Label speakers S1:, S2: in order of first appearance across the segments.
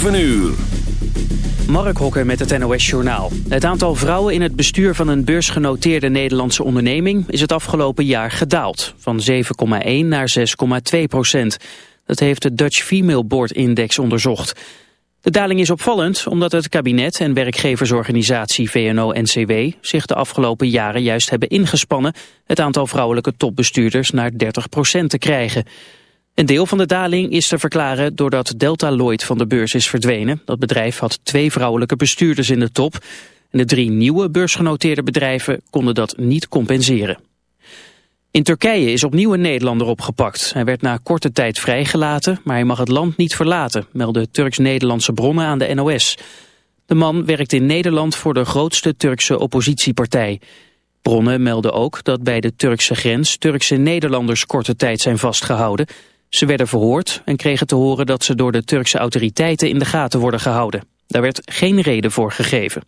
S1: 7 uur.
S2: Mark Hokker met het NOS Journaal. Het aantal vrouwen in het bestuur van een beursgenoteerde Nederlandse onderneming is het afgelopen jaar gedaald. Van 7,1 naar 6,2 procent. Dat heeft de Dutch Female Board Index onderzocht. De daling is opvallend omdat het kabinet en werkgeversorganisatie VNO-NCW zich de afgelopen jaren juist hebben ingespannen het aantal vrouwelijke topbestuurders naar 30 procent te krijgen. Een deel van de daling is te verklaren doordat Delta Lloyd van de beurs is verdwenen. Dat bedrijf had twee vrouwelijke bestuurders in de top. En de drie nieuwe beursgenoteerde bedrijven konden dat niet compenseren. In Turkije is opnieuw een Nederlander opgepakt. Hij werd na korte tijd vrijgelaten, maar hij mag het land niet verlaten, melden Turks-Nederlandse bronnen aan de NOS. De man werkt in Nederland voor de grootste Turkse oppositiepartij. Bronnen melden ook dat bij de Turkse grens Turkse Nederlanders korte tijd zijn vastgehouden. Ze werden verhoord en kregen te horen dat ze door de Turkse autoriteiten in de gaten worden gehouden. Daar werd geen reden voor gegeven.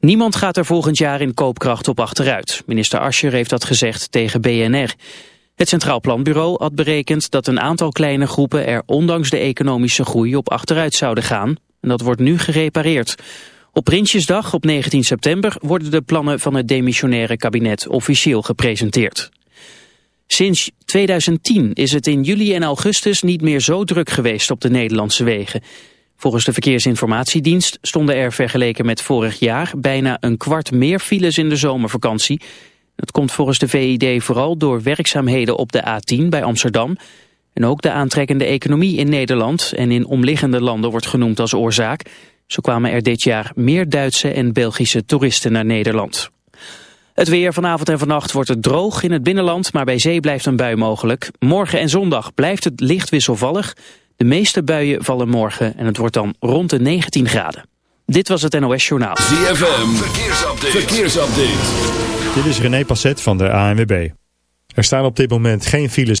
S2: Niemand gaat er volgend jaar in koopkracht op achteruit. Minister Ascher heeft dat gezegd tegen BNR. Het Centraal Planbureau had berekend dat een aantal kleine groepen er ondanks de economische groei op achteruit zouden gaan. En dat wordt nu gerepareerd. Op Prinsjesdag op 19 september worden de plannen van het demissionaire kabinet officieel gepresenteerd. Sinds 2010 is het in juli en augustus niet meer zo druk geweest op de Nederlandse wegen. Volgens de Verkeersinformatiedienst stonden er vergeleken met vorig jaar bijna een kwart meer files in de zomervakantie. Dat komt volgens de VID vooral door werkzaamheden op de A10 bij Amsterdam. En ook de aantrekkende economie in Nederland en in omliggende landen wordt genoemd als oorzaak. Zo kwamen er dit jaar meer Duitse en Belgische toeristen naar Nederland. Het weer vanavond en vannacht wordt het droog in het binnenland, maar bij zee blijft een bui mogelijk. Morgen en zondag blijft het licht wisselvallig. De meeste buien vallen morgen en het wordt dan rond de 19 graden. Dit was het NOS Journaal.
S1: ZFM, verkeersupdate. verkeersupdate.
S3: Dit is René Passet van de ANWB. Er staan op dit moment geen files.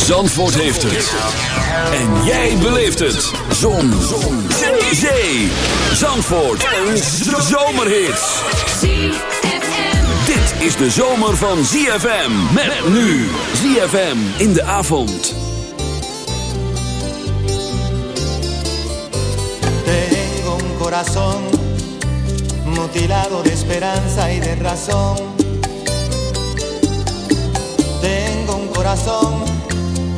S1: Zandvoort heeft het. En jij beleeft het. Zon. Zon. Zee. Zee. Zandvoort. Een zomerhit. Dit is de zomer van ZFM. Met nu. ZFM in de avond.
S4: Tengo un corazón mutilado de esperanza y de razón. Tengo un corazón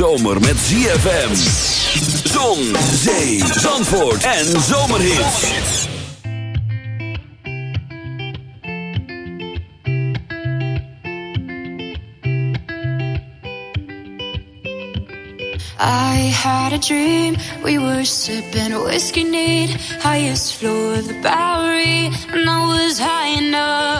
S5: zomer met ZFM.
S1: Zon, zee, zandvoort en zomerhit.
S6: I had a dream, we were sipping whiskey neat Highest floor of the Bowery, and I was high enough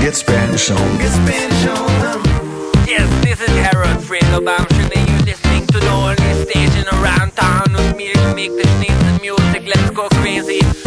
S7: Get Spanish on. Get Spanish on.
S8: Yes, this is Harold Fredo Bamshin and you're listening to the only station around town with me to make the sneeze music. Let's go crazy.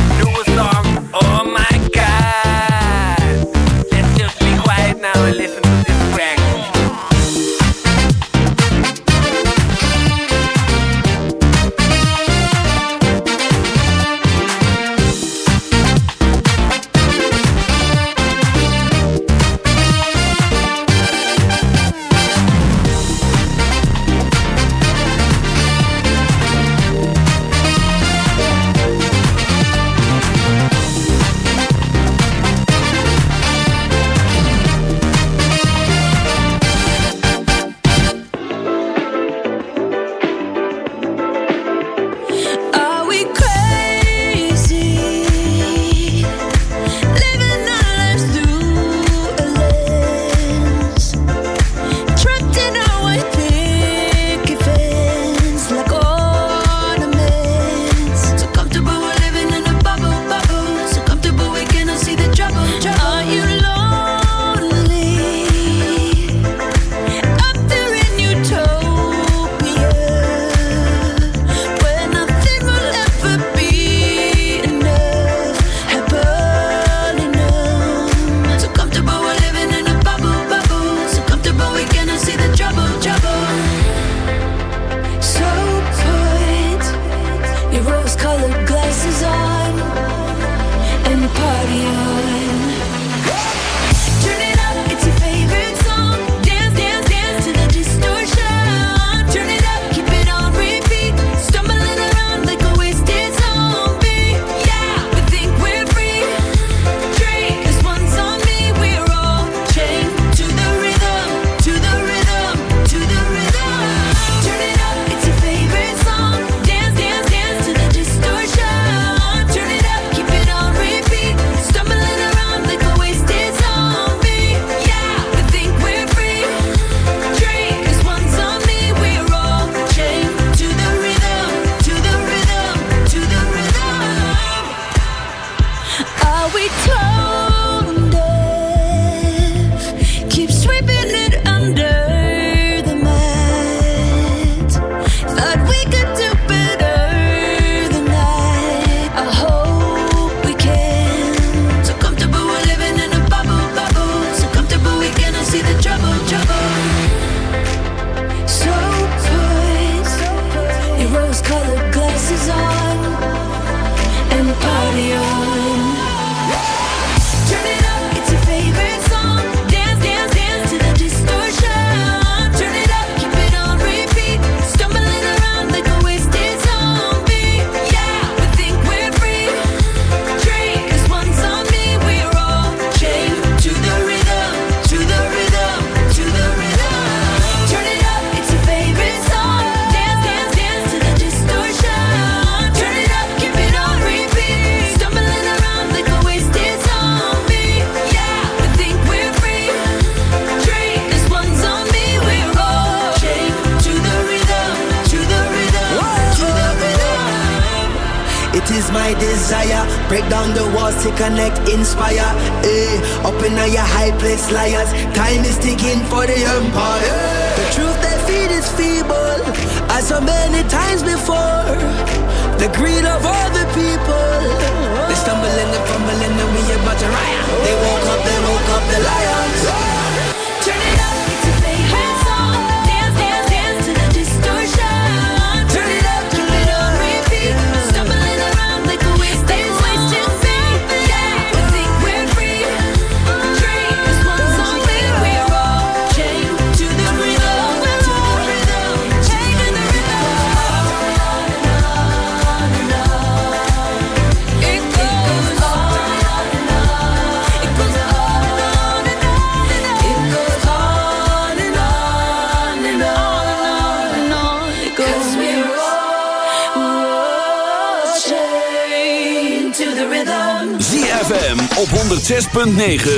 S1: 106.9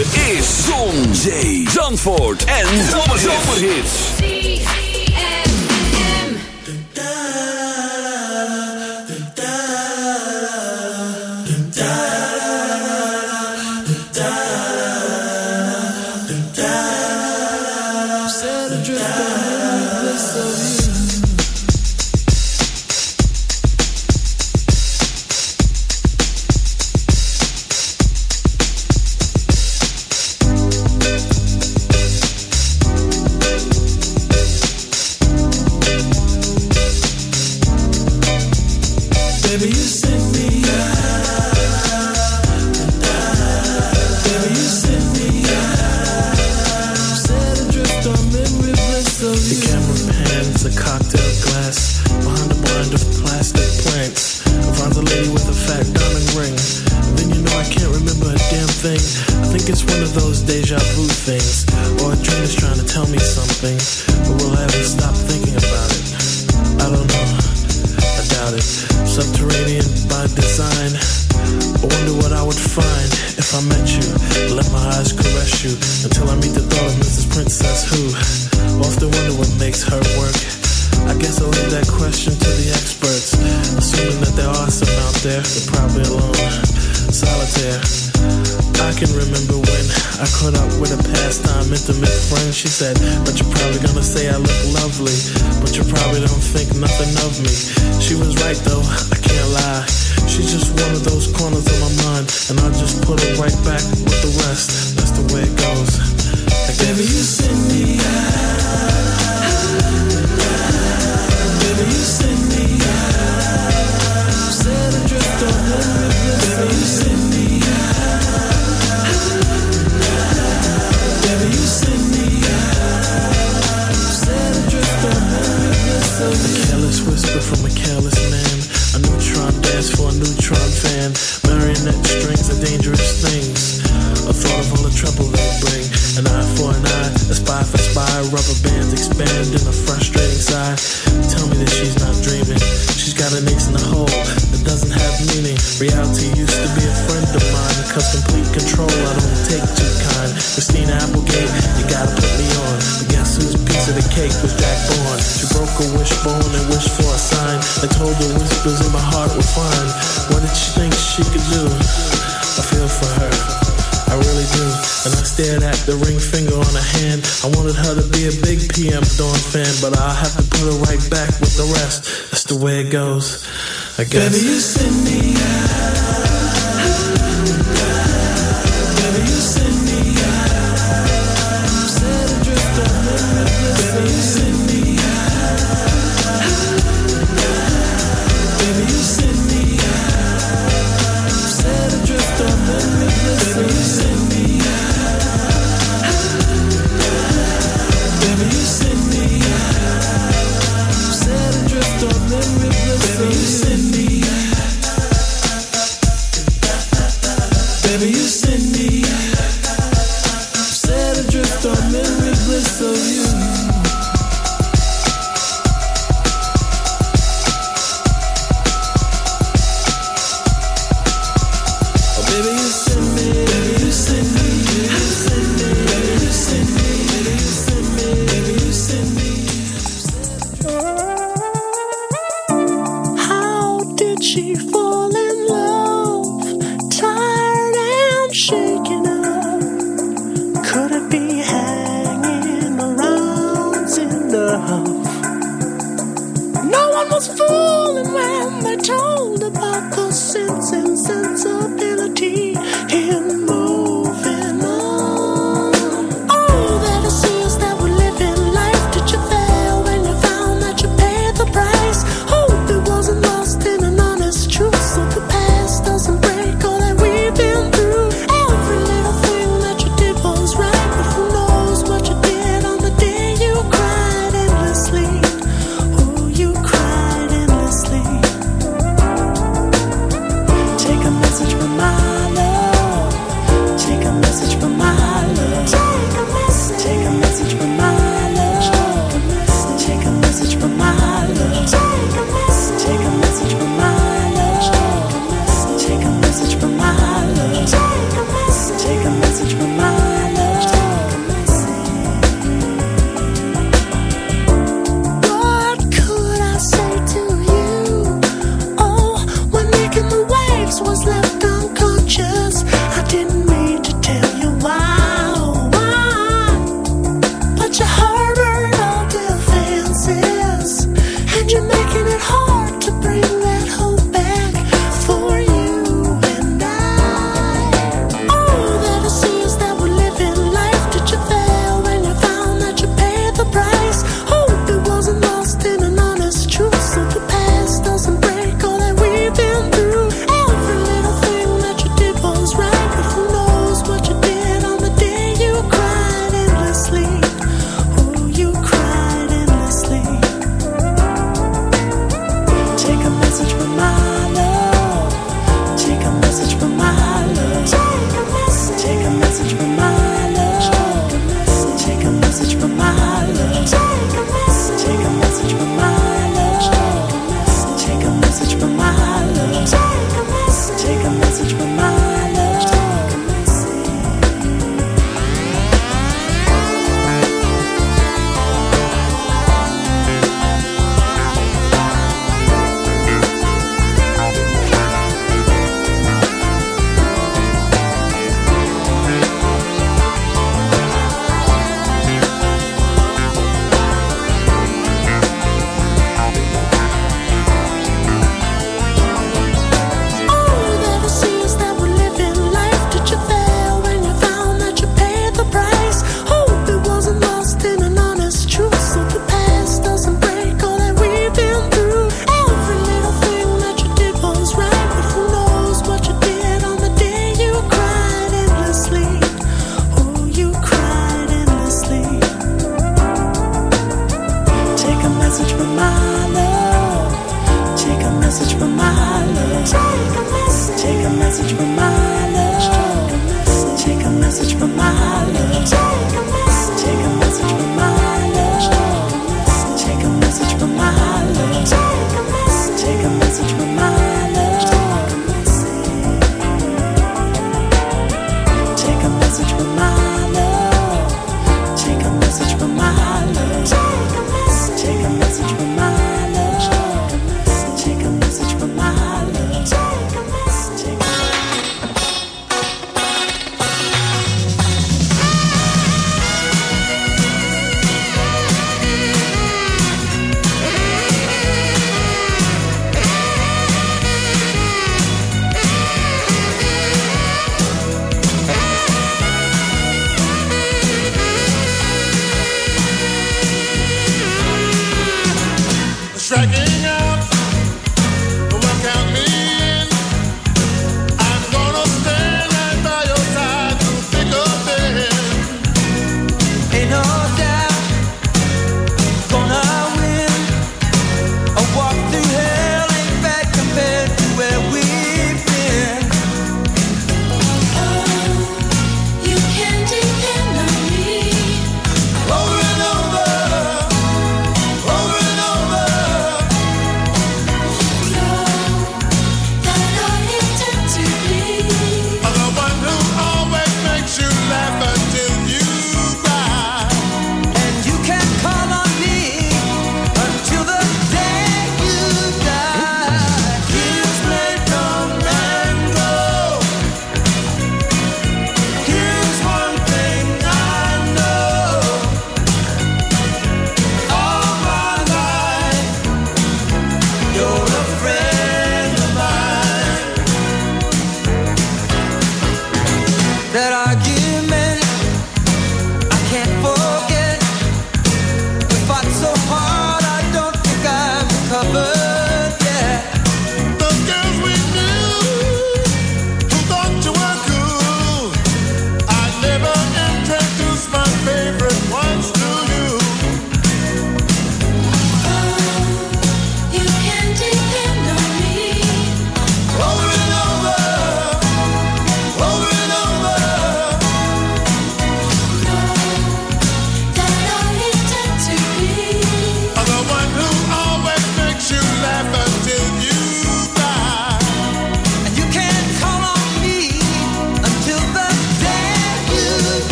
S9: something.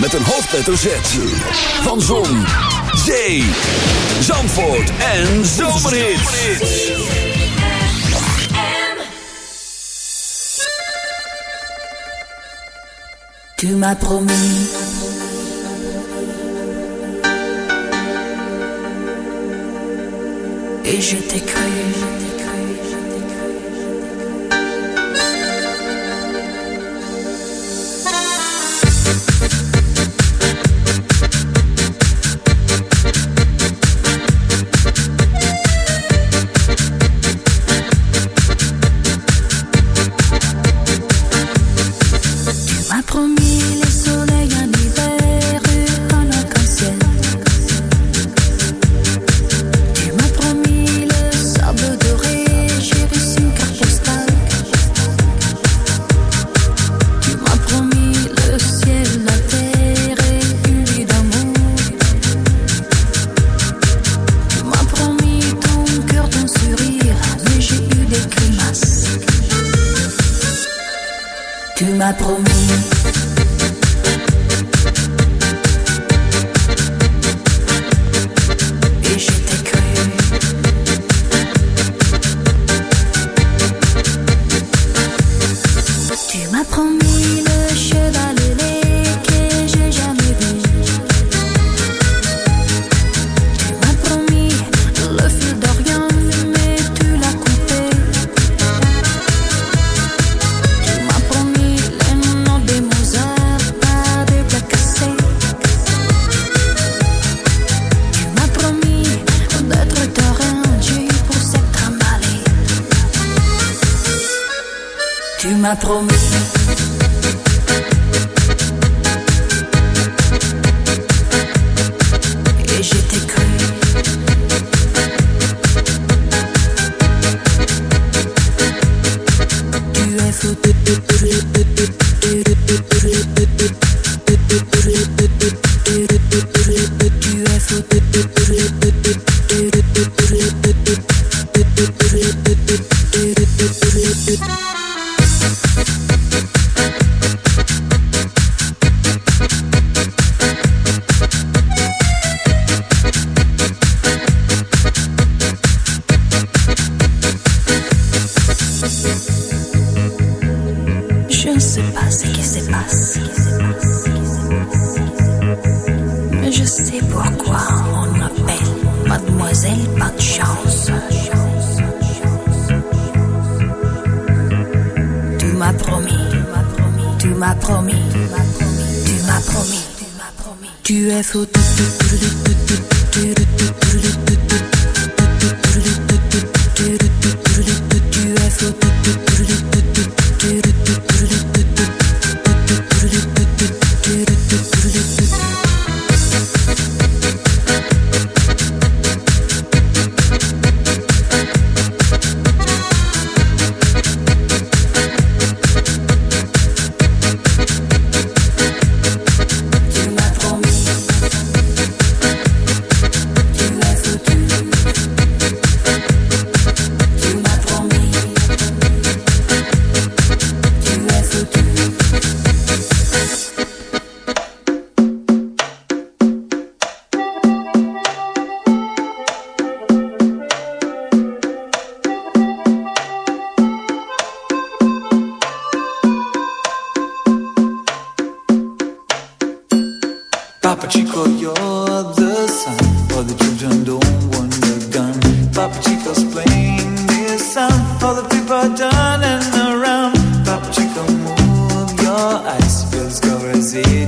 S9: met
S5: een hoofdletter Z. Van Zon, Zee, Zandvoort en Zomerhit.
S6: Tu m'as promis Et je t'ai cru
S10: the score